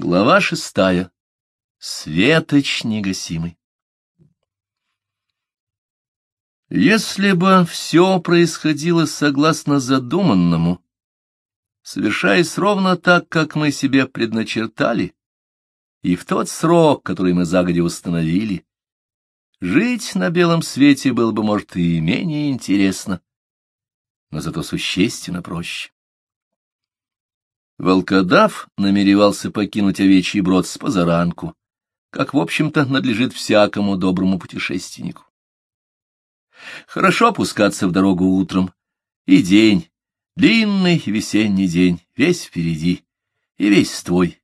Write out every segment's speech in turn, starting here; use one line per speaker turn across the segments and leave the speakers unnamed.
Глава шестая. Светоч негасимый. Если бы все происходило согласно задуманному, совершаясь ровно так, как мы себе предначертали, и в тот срок, который мы загодя установили, жить на белом свете было бы, может, и менее интересно, но зато существенно проще. Волкодав намеревался покинуть овечий брод с позаранку, как, в общем-то, надлежит всякому доброму путешественнику. Хорошо опускаться в дорогу утром, и день, длинный весенний день, весь впереди, и весь твой.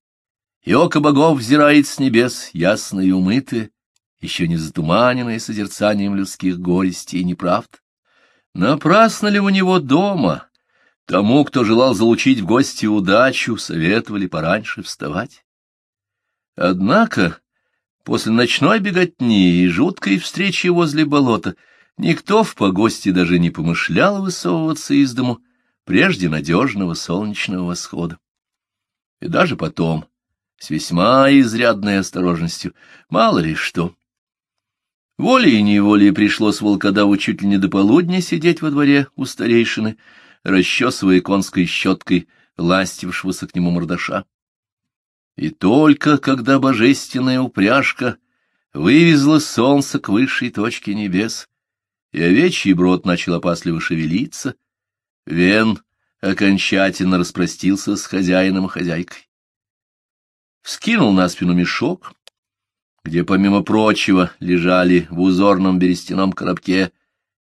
И око богов взирает с небес, ясное и умытое, еще не затуманенное созерцанием людских горестей и неправд. Напрасно ли у него дома, Тому, кто желал залучить в гости удачу, советовали пораньше вставать. Однако после ночной беготни и жуткой встречи возле болота никто в погости даже не помышлял высовываться из дому прежде надежного солнечного восхода. И даже потом, с весьма изрядной осторожностью, мало ли что. Волей и неволей пришлось волкодаву чуть ли не до полудня сидеть во дворе у старейшины, расчесывая конской щеткой ластившегося к нему мордаша. И только когда божественная упряжка вывезла солнце к высшей точке небес, и овечий брод начал опасливо шевелиться, Вен окончательно распростился с хозяином и хозяйкой. Вскинул на спину мешок, где, помимо прочего, лежали в узорном берестяном коробке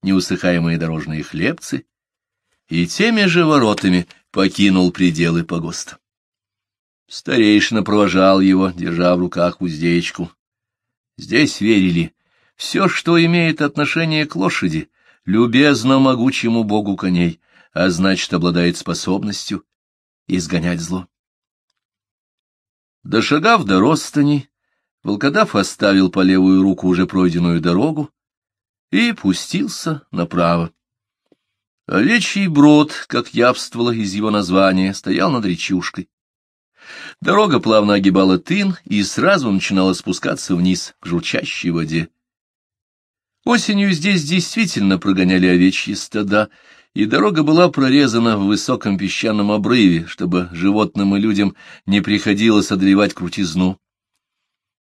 неусыхаемые дорожные хлебцы, и теми же воротами покинул пределы погоста. Старейшина провожал его, держа в руках уздечку. Здесь верили, все, что имеет отношение к лошади, любезно могучему богу коней, а значит, обладает способностью изгонять зло. Дошагав до Ростани, волкодав оставил по левую руку уже пройденную дорогу и пустился направо. Овечий брод, как явствовало из его названия, стоял над речушкой. Дорога плавно огибала тын и сразу начинала спускаться вниз к журчащей воде. Осенью здесь действительно прогоняли овечьи стада, и дорога была прорезана в высоком песчаном обрыве, чтобы животным и людям не приходилось одолевать крутизну.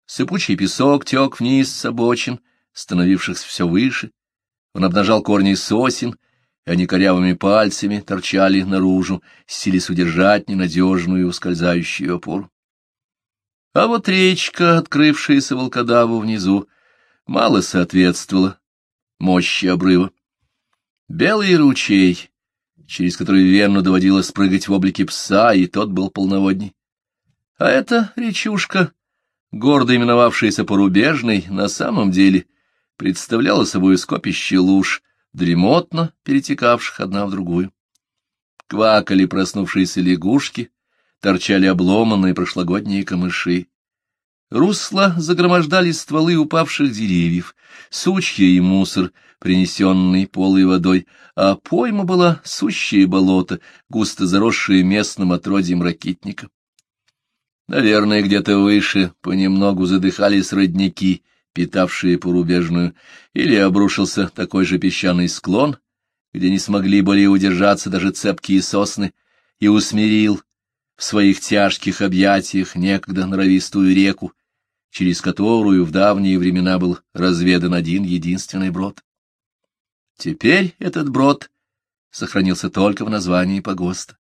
Сыпучий песок тек вниз с обочин, становившихся все выше. Он обнажал корни сосен — и они корявыми пальцами торчали наружу, сились удержать ненадежную ускользающую опору. А вот речка, открывшаяся волкодаву внизу, мало соответствовала мощи обрыва. Белый ручей, через который Венну доводилось прыгать в облике пса, и тот был полноводней. А эта речушка, гордо именовавшаяся Порубежной, на самом деле представляла собой скопище луж, дремотно перетекавших одна в другую. Квакали проснувшиеся лягушки, торчали обломанные прошлогодние камыши. Русла загромождали стволы упавших деревьев, сучья и мусор, принесенный полой водой, а пойма была сущее болото, густо заросшее местным отродьем ракитника. Наверное, где-то выше понемногу задыхались родники, питавшие порубежную, или обрушился такой же песчаный склон, где не смогли более удержаться даже цепкие сосны, и усмирил в своих тяжких объятиях некогда норовистую реку, через которую в давние времена был разведан один единственный брод. Теперь этот брод сохранился только в названии погоста.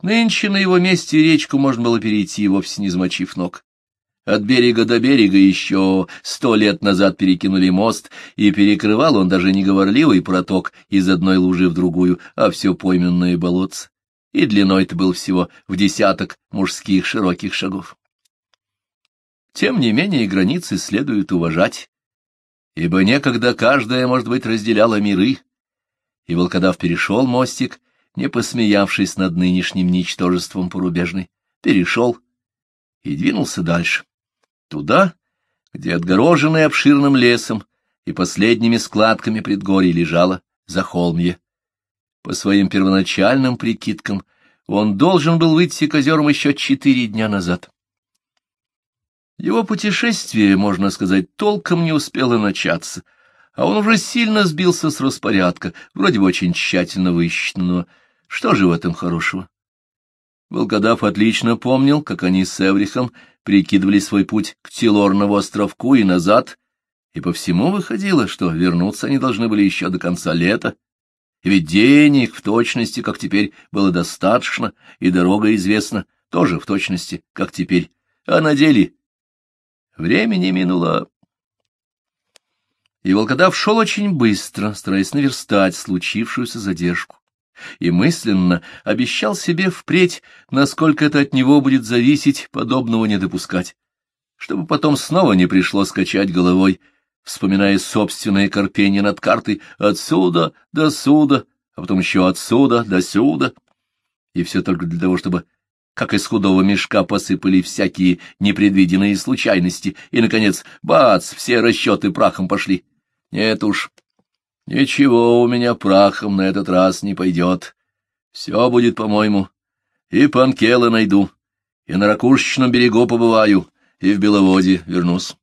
Нынче на его месте речку можно было перейти, вовсе не замочив ног. От берега до берега еще сто лет назад перекинули мост, и перекрывал он даже не говорливый проток из одной лужи в другую, а все пойменное болотце, и длиной это был всего в десяток мужских широких шагов. Тем не менее границы следует уважать, ибо некогда каждая, может быть, разделяла миры, и волкодав перешел мостик, не посмеявшись над нынешним ничтожеством порубежной, перешел и двинулся дальше туда, где отгороженный обширным лесом и последними складками предгорий лежало захолмье. По своим первоначальным прикидкам он должен был выйти к озерам еще четыре дня назад. Его путешествие, можно сказать, толком не успело начаться, а он уже сильно сбился с распорядка, вроде бы очень тщательно высчитанного. Что же в этом хорошего? Волкодав отлично помнил, как они с Эврихом прикидывали свой путь к Тилорнову островку и назад, и по всему выходило, что вернуться они должны были еще до конца лета, ведь денег в точности, как теперь, было достаточно, и дорога известна тоже в точности, как теперь, а на деле времени минуло. И волкодав шел очень быстро, стараясь наверстать случившуюся задержку и мысленно обещал себе впредь, насколько это от него будет зависеть, подобного не допускать, чтобы потом снова не пришлось качать головой, вспоминая собственное корпение над картой отсюда до сюда, а потом еще отсюда до сюда, и все только для того, чтобы как из худого мешка посыпали всякие непредвиденные случайности, и, наконец, бац, все расчеты прахом пошли. Нет уж, Ничего у меня прахом на этот раз не пойдет. Все будет, по-моему. И панкелы найду, и на ракушечном берегу побываю, и в Беловоде вернусь.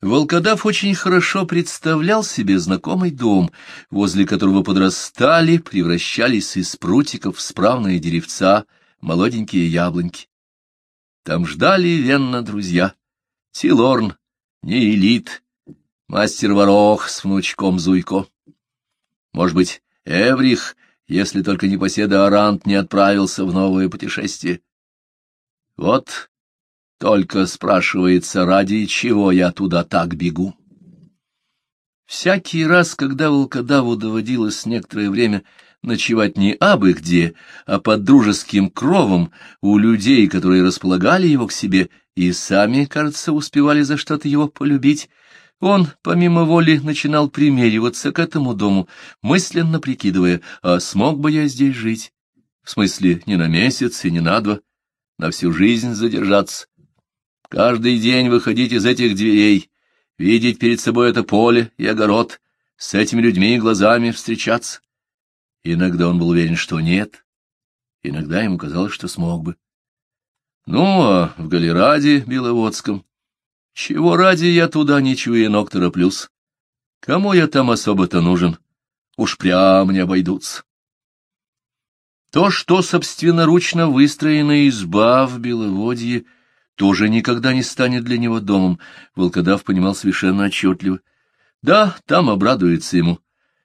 Волкодав очень хорошо представлял себе знакомый дом, возле которого подрастали, превращались из прутиков в справные деревца, молоденькие яблоньки. Там ждали венно друзья. Тилорн, Неэлит, мастер Ворох с внучком Зуйко. Может быть, Эврих, если только непоседа Арант не отправился в новое путешествие. Вот только спрашивается, ради чего я туда так бегу. Всякий раз, когда волкодаву доводилось некоторое время ночевать не абы где, а под дружеским кровом у людей, которые располагали его к себе и сами, кажется, успевали за что-то его полюбить, он, помимо воли, начинал примериваться к этому дому, мысленно прикидывая, а смог бы я здесь жить? В смысле, не на месяц и не на два, на всю жизнь задержаться. Каждый день выходить из этих дверей, видеть перед собой это поле и огород, с этими людьми и глазами встречаться. Иногда он был уверен, что нет, иногда ему казалось, что смог бы. Ну, а в Галераде Беловодском чего ради я туда не чуя ног тороплюсь? Кому я там особо-то нужен? Уж прям не обойдутся. То, что собственноручно выстроена изба в Беловодье, тоже никогда не станет для него домом, волкодав понимал совершенно отчетливо. Да, там обрадуется ему,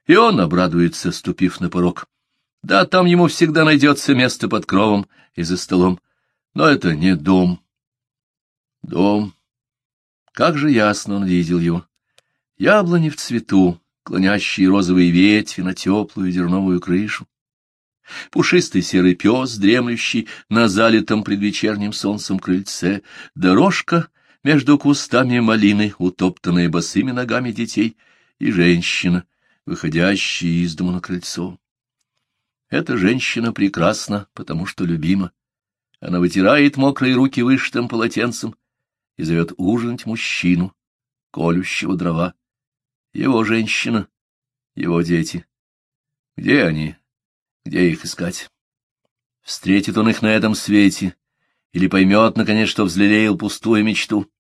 и он обрадуется, ступив на порог. Да, там ему всегда найдется место под кровом и за столом, но это не дом. Дом как же ясно он видел его. Яблони в цвету, клонящие розовые ветви на теплую дерновую крышу. Пушистый серый пес, дремлющий на залитом предвечерним солнцем крыльце, дорожка между кустами малины, утоптанная босыми ногами детей, и женщина, выходящая из дома на крыльцо. Эта женщина прекрасна, потому что любима. Она вытирает мокрые руки вышитым полотенцем, и зовет ужинать мужчину, колющего дрова. Его женщина, его дети. Где они? Где их искать? Встретит он их на этом свете или поймет, наконец, что взлелеял пустую мечту?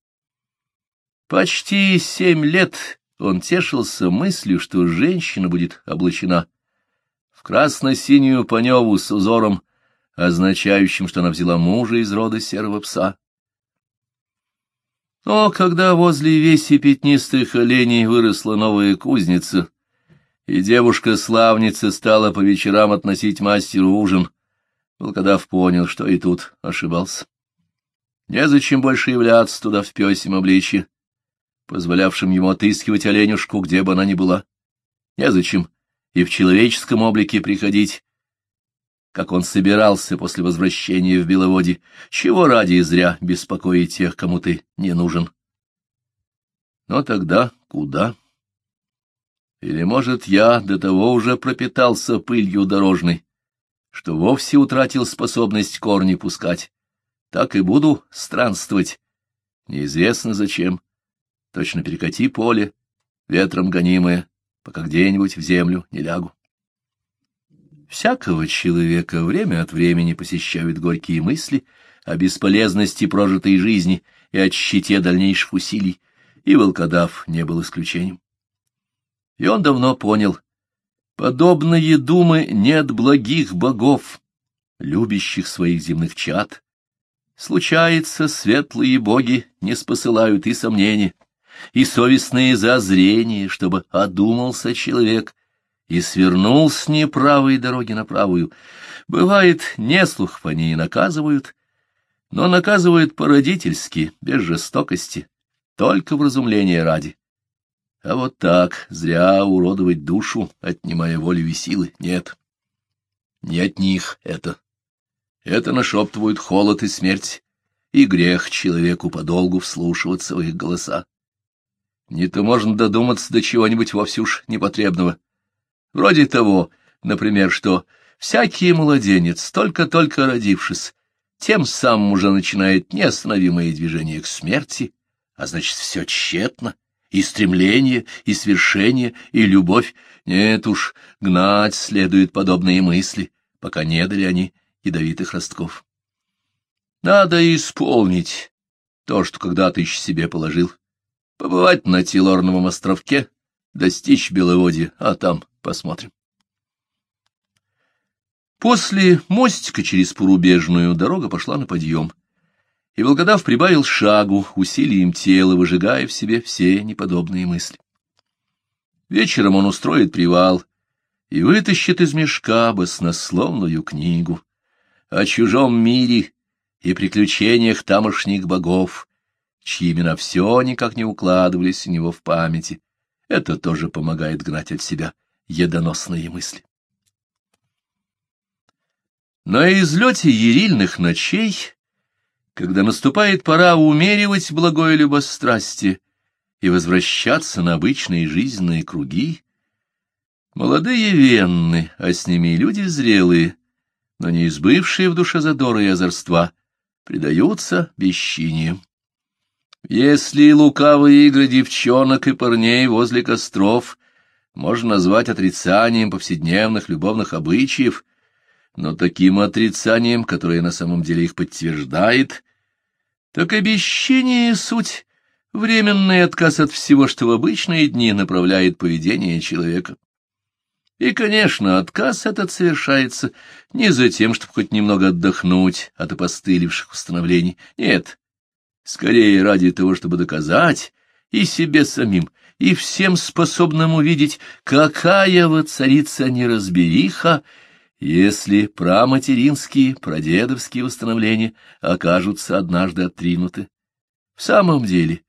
Почти семь лет он тешился мыслью, что женщина будет облачена в красно-синюю паневу с узором, означающим, что она взяла мужа из рода серого пса. Но когда возле веси пятнистых оленей выросла новая кузница, и девушка-славница стала по вечерам относить мастеру ужин, волкодав понял, что и тут ошибался. Незачем больше являться туда в пёсем обличье, позволявшим ему отыскивать оленюшку, где бы она ни была. Незачем и в человеческом облике приходить, как он собирался после возвращения в Беловоде, чего ради зря беспокоить тех, кому ты не нужен. Но тогда куда? Или, может, я до того уже пропитался пылью дорожной, что вовсе утратил способность корни пускать. Так и буду странствовать. Неизвестно зачем. Точно перекати поле, ветром гонимое, пока где-нибудь в землю не лягу. Всякого человека время от времени посещают горькие мысли о бесполезности прожитой жизни и о щите дальнейших усилий, и волкодав не был исключением. И он давно понял, подобные думы нет благих богов, любящих своих земных чад. Случается, светлые боги не спосылают и сомнения, и совестные зазрения, чтобы одумался человек и свернул с неправой дороги на правую. Бывает, неслух по ней наказывают, но наказывают по-родительски, без жестокости, только в разумление ради. А вот так, зря уродовать душу, отнимая волю и силы, нет. Не от них это. Это нашептывают холод и смерть, и грех человеку подолгу вслушиваться в их голоса. Не то можно додуматься до чего-нибудь вовсе уж непотребного. Вроде того, например, что всякий младенец, только-только родившись, тем самым уже начинает неостановимое движение к смерти, а значит, все тщетно, и стремление, и свершение, и любовь. Нет уж, гнать следует подобные мысли, пока не дали они ядовитых ростков. Надо исполнить то, что когда-то еще себе положил. Побывать на Тилорновом островке, достичь Беловодья, а там посмотрим. После мостика через порубежную дорога пошла на подъем, и Волкодав прибавил шагу, усилием тела, выжигая в себе все неподобные мысли. Вечером он устроит привал и вытащит из мешка баснословную книгу о чужом мире и приключениях тамошних богов, чьи имена все никак не укладывались у него в памяти. Это тоже помогает гнать от себя едоносные мысли. На излете ерильных ночей, когда наступает пора умеривать благое любострастие и возвращаться на обычные жизненные круги, молодые венны, а с ними и люди зрелые, но не избывшие в душе задора и озорства, предаются бесчиниям. Если лукавые игры девчонок и парней возле костров можно назвать отрицанием повседневных любовных обычаев, но таким отрицанием, которое на самом деле их подтверждает, так обещание — суть, временный отказ от всего, что в обычные дни направляет поведение человека. И, конечно, отказ этот совершается не за тем, чтобы хоть немного отдохнуть от опостылевших установлений. Нет, скорее ради того, чтобы доказать и себе самим, и всем способным увидеть, какая воцарится неразбериха, если праматеринские, прадедовские установления окажутся однажды отринуты. В самом деле,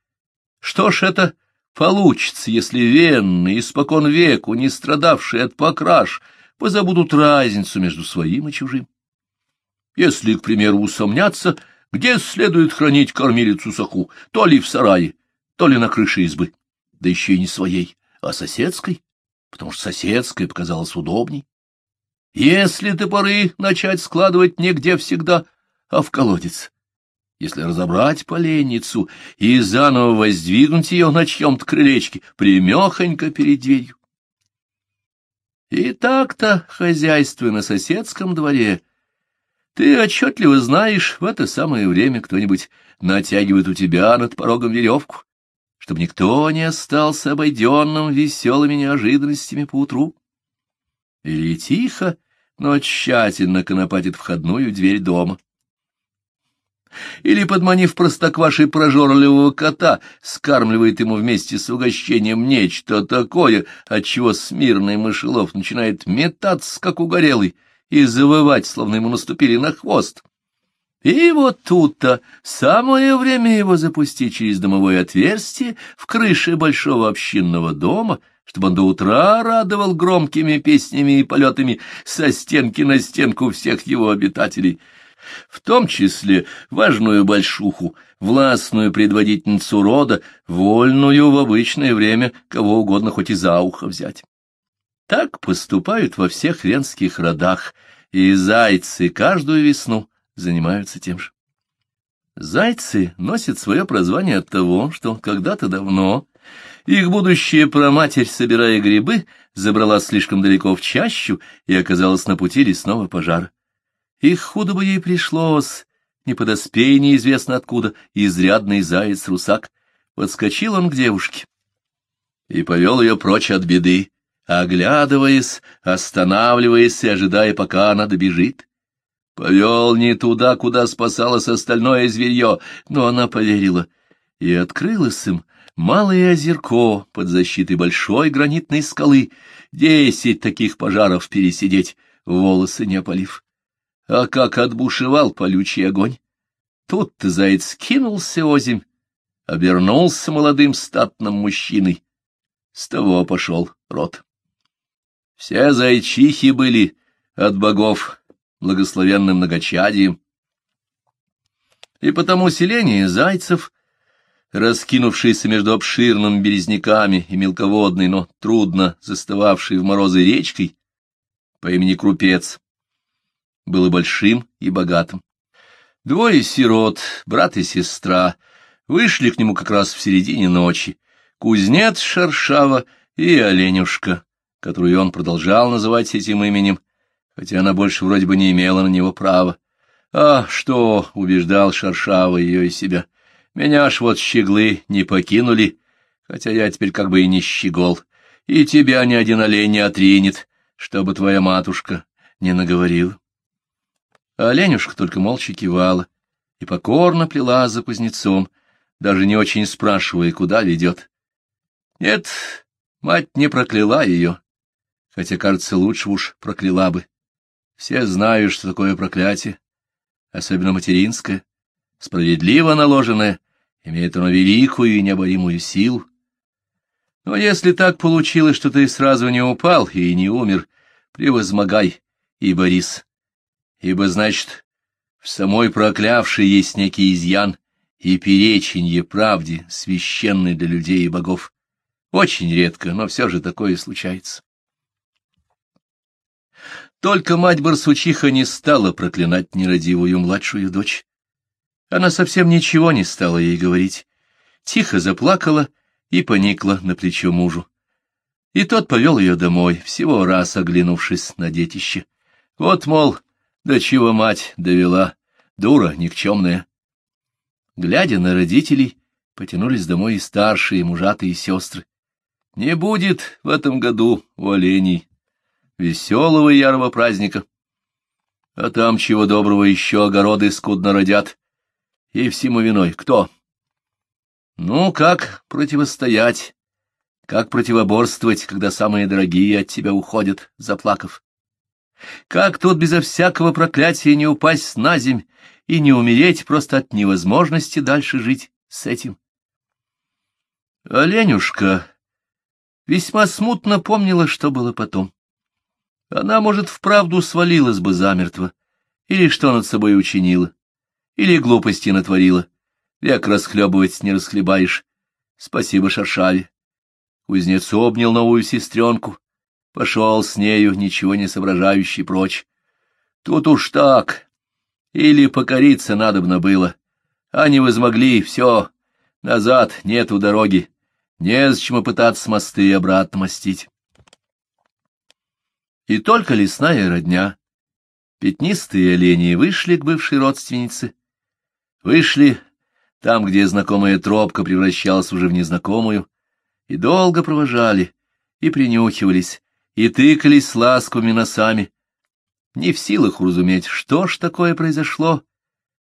что ж это Получится, если венны, испокон веку, не страдавшие от покраш, позабудут разницу между своим и чужим. Если, к примеру, усомнятся, где следует хранить кормилицу саху, то ли в сарае, то ли на крыше избы, да еще и не своей, а соседской, потому что соседская показалась удобней. Если топоры начать складывать негде всегда, а в колодец, если разобрать поленницу и заново воздвигнуть ее на чьем-то крылечке, примехонько перед дверью. И так-то хозяйство на соседском дворе. Ты отчетливо знаешь, в это самое время кто-нибудь натягивает у тебя над порогом веревку, чтобы никто не остался обойденным веселыми неожиданностями поутру. Или тихо, но тщательно конопатит входную дверь дома или, подманив простоквашей прожорливого кота, скармливает ему вместе с угощением нечто такое, отчего смирный мышелов начинает метаться, как угорелый, и завывать, словно ему наступили на хвост. И вот тут-то самое время его запустить через домовое отверстие в крыше большого общинного дома, чтобы он до утра радовал громкими песнями и полетами со стенки на стенку всех его обитателей — в том числе важную большуху, властную предводительницу рода, вольную в обычное время кого угодно хоть и за ухо взять. Так поступают во всех венских родах, и зайцы каждую весну занимаются тем же. Зайцы носят свое прозвание от того, что когда-то давно их будущая проматерь, собирая грибы, забрала слишком далеко в чащу и оказалась на пути лесного пожара. И худо бы ей пришлось, не подоспей неизвестно откуда, изрядный заяц-русак. Подскочил он к девушке и повел ее прочь от беды, оглядываясь, останавливаясь и озидая, пока она добежит. Повел не туда, куда спасалось остальное зверье, но она поверила, и открылось им малое озерко под защитой большой гранитной скалы, десять таких пожаров пересидеть, волосы не опалив. А как отбушевал полючий огонь! Тут-то заяц кинулся озимь, обернулся молодым статным мужчиной. С того пошел рот. Все зайчихи были от богов, благословенным многочадием. И потому селение зайцев, раскинувшееся между обширными березняками и мелководной, но трудно застававшей в морозы речкой, по имени Крупец, было большим и богатым. Двое сирот, брат и сестра, вышли к нему как раз в середине ночи. Кузнец Шершава и Оленюшка, которую он продолжал называть этим именем, хотя она больше вроде бы не имела на него права. А что, убеждал Шершава ее и себя, меня ж вот щеглы не покинули, хотя я теперь как бы и не щегол, и тебя ни один олень не отринет, чтобы твоя матушка не наговорила. А оленюшка только молча кивала и покорно плела за кузнецом, даже не очень спрашивая, куда ведет. Нет, мать не прокляла ее, хотя, кажется, лучше уж прокляла бы. Все знают, что такое проклятие, особенно материнское, справедливо наложенное, имеет оно великую и необоримую силу. Но если так получилось, что ты сразу не упал и не умер, превозмогай и борись ибо, значит, в самой проклявшей есть некий изъян и переченье правде, священной для людей и богов. Очень редко, но все же такое случается. Только мать-барсучиха не стала проклинать нерадивую младшую дочь. Она совсем ничего не стала ей говорить, тихо заплакала и поникла на плечо мужу. И тот повел ее домой, всего раз оглянувшись на детище. Вот, мол, до чего мать довела, дура никчемная. Глядя на родителей, потянулись домой и старшие мужатые сестры. Не будет в этом году у оленей веселого ярого праздника. А там, чего доброго, еще огороды скудно родят. И всему виной кто? Ну, как противостоять, как противоборствовать, когда самые дорогие от тебя уходят, заплакав? Как тут безо всякого проклятия не упасть на земь и не умереть просто от невозможности дальше жить с этим? Оленюшка весьма смутно помнила, что было потом. Она, может, вправду свалилась бы замертво, или что над собой учинила, или глупости натворила. Век расхлебывать не расхлебаешь. Спасибо Шаршаве. Кузнец обнял новую сестренку, пошел с нею, ничего не соображающий прочь. Тут уж так. Или покориться надобно было. А не возмогли, все, назад нету дороги. Незачем пытаться мосты обратно мостить. И только лесная родня, пятнистые олени, вышли к бывшей родственнице. Вышли там, где знакомая тропка превращалась уже в незнакомую, и долго провожали, и принюхивались, и тыкались ласковыми носами, не в силах уразуметь, что ж такое произошло,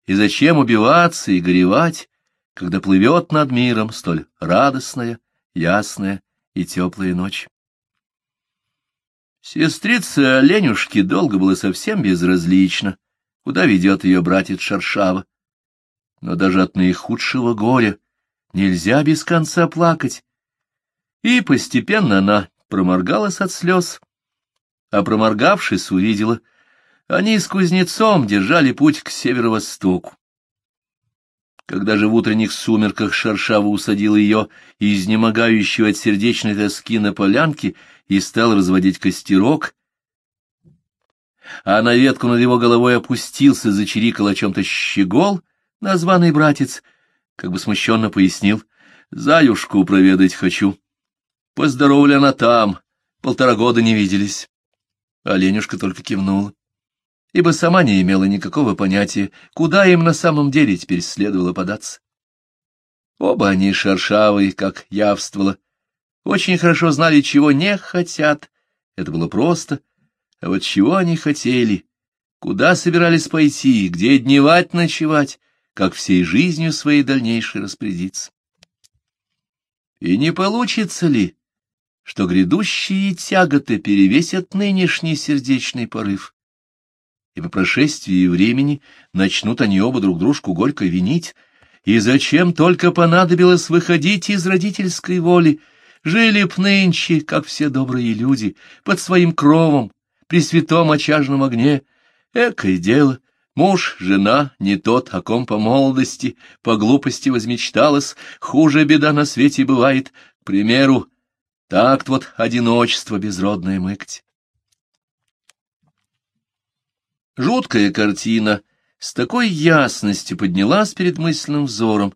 и зачем убиваться и горевать, когда плывет над миром столь радостная, ясная и теплая ночь. Сестрица Оленюшки долго было совсем безразлично, куда ведет ее братец Шаршава. Но даже от наихудшего горя нельзя без конца плакать. И постепенно она проморгалась от слез, а проморгавшись, увидела, они с кузнецом держали путь к северо-востоку. Когда же в утренних сумерках Шаршава усадил ее, изнемогающую от сердечной тоски на полянке, и стал разводить костерок, а на ветку над его головой опустился, зачирикал о чем-то щегол, названный братец, как бы смущенно пояснил, «Заюшку проведать хочу». Поздоровали она там, полтора года не виделись. Оленюшка только кивнула. Ибо сама не имела никакого понятия, куда им на самом деле теперь следовало податься. Оба они шершавые, как явствовало, очень хорошо знали, чего не хотят, это было просто, а вот чего они хотели, куда собирались пойти, где дневать, ночевать, как всей жизнью своей дальнейшей распорядиться. И не получится ли, что грядущие тяготы перевесят нынешний сердечный порыв? И по прошествии времени начнут они оба друг дружку горько винить, и зачем только понадобилось выходить из родительской воли, жили б нынче, как все добрые люди, под своим кровом, при святом очажном огне. Экое дело, муж, жена, не тот, о ком по молодости, по глупости возмечталось, хуже беда на свете бывает, к примеру, так вот одиночество безродное мыкать. Жуткая картина с такой ясностью поднялась перед мысленным взором,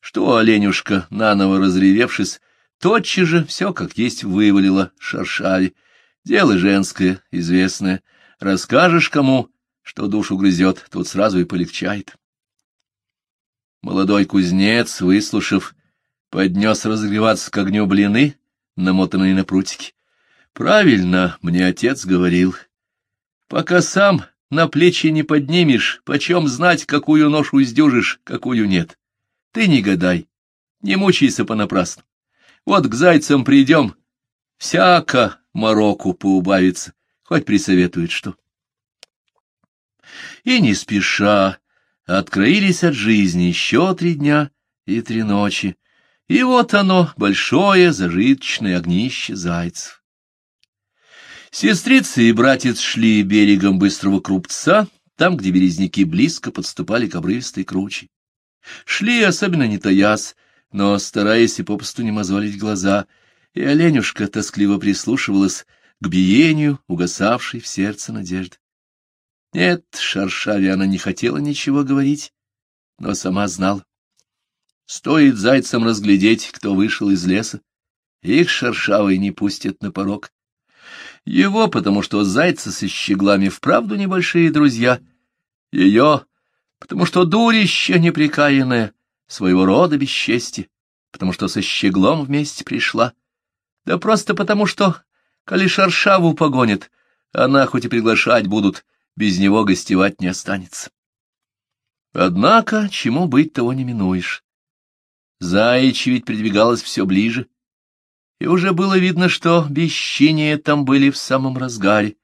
что оленюшка, наново разревевшись, тотчас же все как есть вывалила шаршави. Дело женское, известное. Расскажешь кому, что душу грызет, тут сразу и полегчает. Молодой кузнец, выслушав, поднес разогреваться к огню блины, намотанные на прутики. Правильно, мне отец говорил. Пока сам на плечи не поднимешь, почем знать, какую ношу сдюжишь, какую нет. Ты не гадай, не мучайся понапрасну. Вот к зайцам придем, всяко мороку поубавится, хоть присоветует что. И не спеша откроились от жизни еще три дня и три ночи, и вот оно, большое зажиточное огнище зайцев. Сестрица и братец шли берегом быстрого крупца, там, где березняки близко подступали к обрывистой круче. Шли, особенно не таясь, но, стараясь и попусту не мозолить глаза, и оленюшка тоскливо прислушивалась к биению, угасавшей в сердце надежды. Нет, Шаршаве она не хотела ничего говорить, но сама знала. Стоит зайцам разглядеть, кто вышел из леса, их Шаршавой не пустят на порог. Его, потому что зайцы со щеглами вправду небольшие друзья. Ее, потому что дурище неприкаянное, своего рода бесчестье, потому что со щеглом вместе пришла. Да просто потому что, коли шаршаву погонит, она хоть и приглашать будут, без него гостевать не останется. Однако, чему быть, того не минуешь. Заячья ведь придвигалась все ближе, и уже было видно, что бесчиния там были в самом разгаре.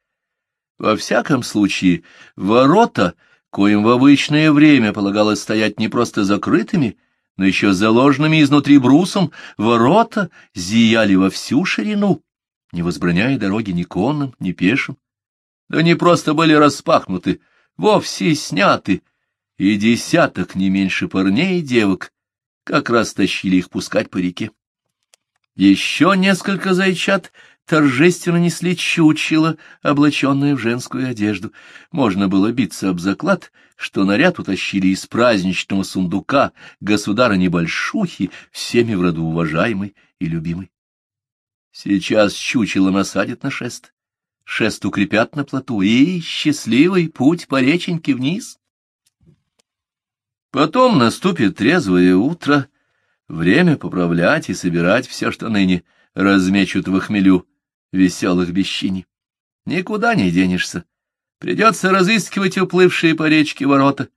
Во всяком случае, ворота, коим в обычное время полагалось стоять не просто закрытыми, но еще заложенными изнутри брусом, ворота зияли во всю ширину, не возбраняя дороги ни конным, ни пешим. Да не просто были распахнуты, вовсе сняты, и десяток не меньше парней и девок как раз тащили их пускать по реке. Еще несколько зайчат торжественно несли чучело, облаченное в женскую одежду. Можно было биться об заклад, что наряд утащили из праздничного сундука государа небольшухи, всеми в роду уважаемый и любимый. Сейчас чучело насадят на шест, шест укрепят на плоту, и счастливый путь по реченьке вниз. Потом наступит трезвое утро, время поправлять и собирать все, что ныне размечут в хмелю веселых бесчини. Никуда не денешься. Придется разыскивать уплывшие по речке ворота,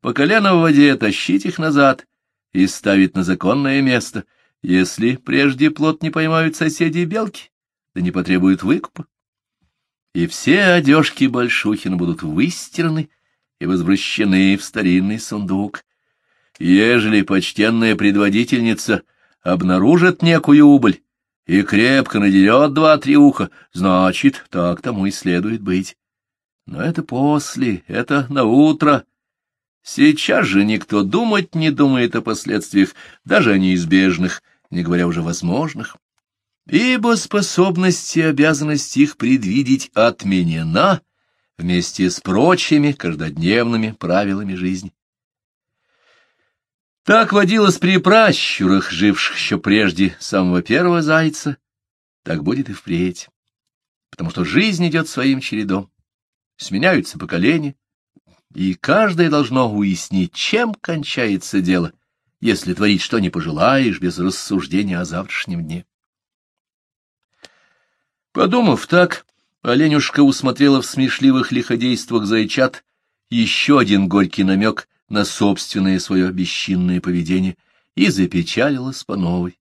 по колено в воде тащить их назад и ставить на законное место, если прежде плод не поймают соседи белки, да не потребуют выкупа. И все одежки Большухина будут выстираны и возвращены в старинный сундук. Ежели почтенная предводительница обнаружит некую убыль и крепко надерет два-три уха, значит, так тому и следует быть. Но это после, это на утро. Сейчас же никто думать не думает о последствиях, даже о неизбежных, не говоря уже возможных. Ибо способность и обязанность их предвидеть отменена вместе с прочими каждодневными правилами жизни. Так водилось при пращурах, живших еще прежде самого первого зайца, так будет и впредь, потому что жизнь идет своим чередом сменяются поколения, и каждое должно уяснить, чем кончается дело, если творить что не пожелаешь без рассуждения о завтрашнем дне. Подумав так, Оленюшка усмотрела в смешливых лиходействах зайчат еще один горький намек на собственное свое бесчинное поведение и запечалилась по новой.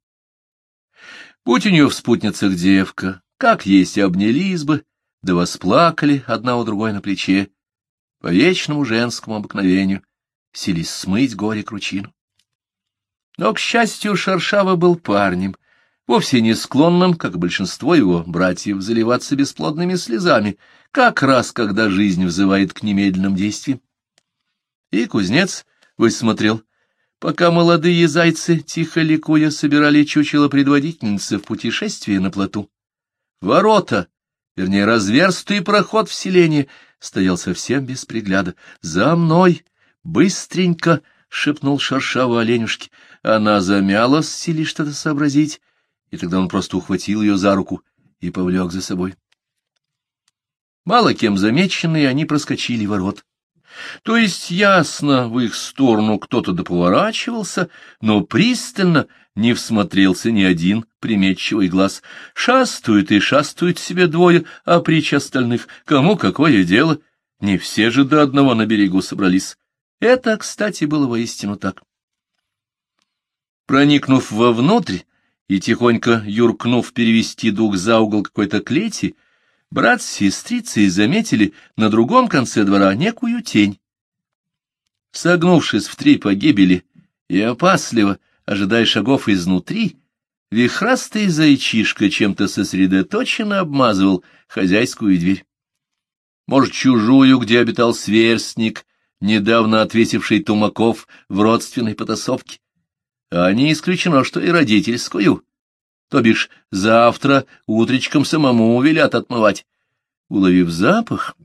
Будь у нее в спутницах девка, как есть и обнялись бы, да восплакали одна у другой на плече, по вечному женскому обыкновению, селись смыть горе кручину. Но, к счастью, Шаршава был парнем, вовсе не склонным, как большинство его братьев, заливаться бесплодными слезами, как раз когда жизнь взывает к немедленным действиям. И кузнец высмотрел, пока молодые зайцы, тихо ликуя, собирали чучело предводительницы в путешествие на плоту. Ворота, вернее, разверстый проход в селение, стоял совсем без пригляда. «За мной! Быстренько!» — шепнул шершаво оленюшке. Она замялась, сили что-то сообразить, и тогда он просто ухватил ее за руку и повлек за собой. Мало кем замеченные, они проскочили ворот. То есть ясно, в их сторону кто-то доповорачивался, но пристально не всмотрелся ни один приметчивый глаз. Шастают и шастают себе двое, а притч остальных. Кому какое дело? Не все же до одного на берегу собрались. Это, кстати, было воистину так. Проникнув вовнутрь и тихонько юркнув перевести дух за угол какой-то клети, брат с сестрицей заметили на другом конце двора некую тень. Согнувшись в три погибели и опасливо, ожидая шагов изнутри, вихрастый зайчишка чем-то сосредоточенно обмазывал хозяйскую дверь. Может, чужую, где обитал сверстник, недавно отвесивший тумаков в родственной потасовке. А не исключено, что и родительскую, то бишь завтра утречком самому велят отмывать. Уловив запах,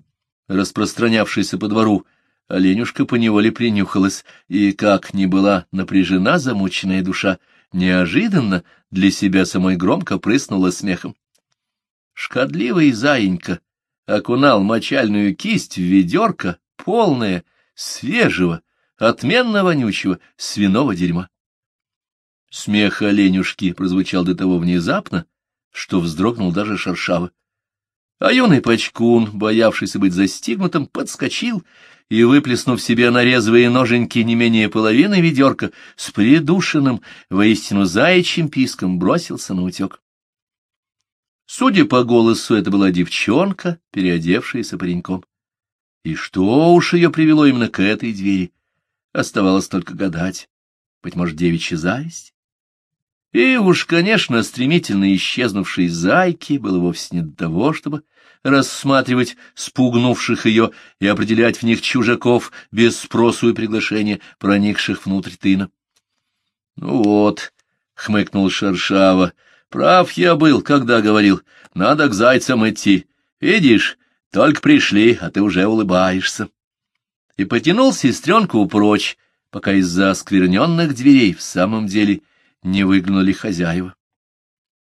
распространявшийся по двору, Оленюшка поневоле принюхалась, и, как ни была напряжена замученная душа, неожиданно для себя самой громко прыснула смехом. Шкодливый заинька окунал мочальную кисть в ведерко, полное, свежего, отменно вонючего свиного дерьма. Смех оленюшки прозвучал до того внезапно, что вздрогнул даже шершаво. А юный пачкун, боявшийся быть застигнутым, подскочил и, выплеснув себе на резвые ноженьки не менее половины ведерка, с придушенным, воистину заячьим писком бросился на утек. Судя по голосу, это была девчонка, переодевшаяся пареньком. И что уж ее привело именно к этой двери, оставалось только гадать. Быть может, девичья зависть? И уж, конечно, стремительно исчезнувшей зайки было вовсе не для того, чтобы рассматривать спугнувших ее и определять в них чужаков без спросу и приглашения, проникших внутрь тына. — Ну вот, — хмыкнул Шершава, — прав я был, когда говорил, надо к зайцам идти. Видишь, только пришли, а ты уже улыбаешься. И потянул сестренку прочь, пока из-за оскверненных дверей в самом деле не выглянули хозяева.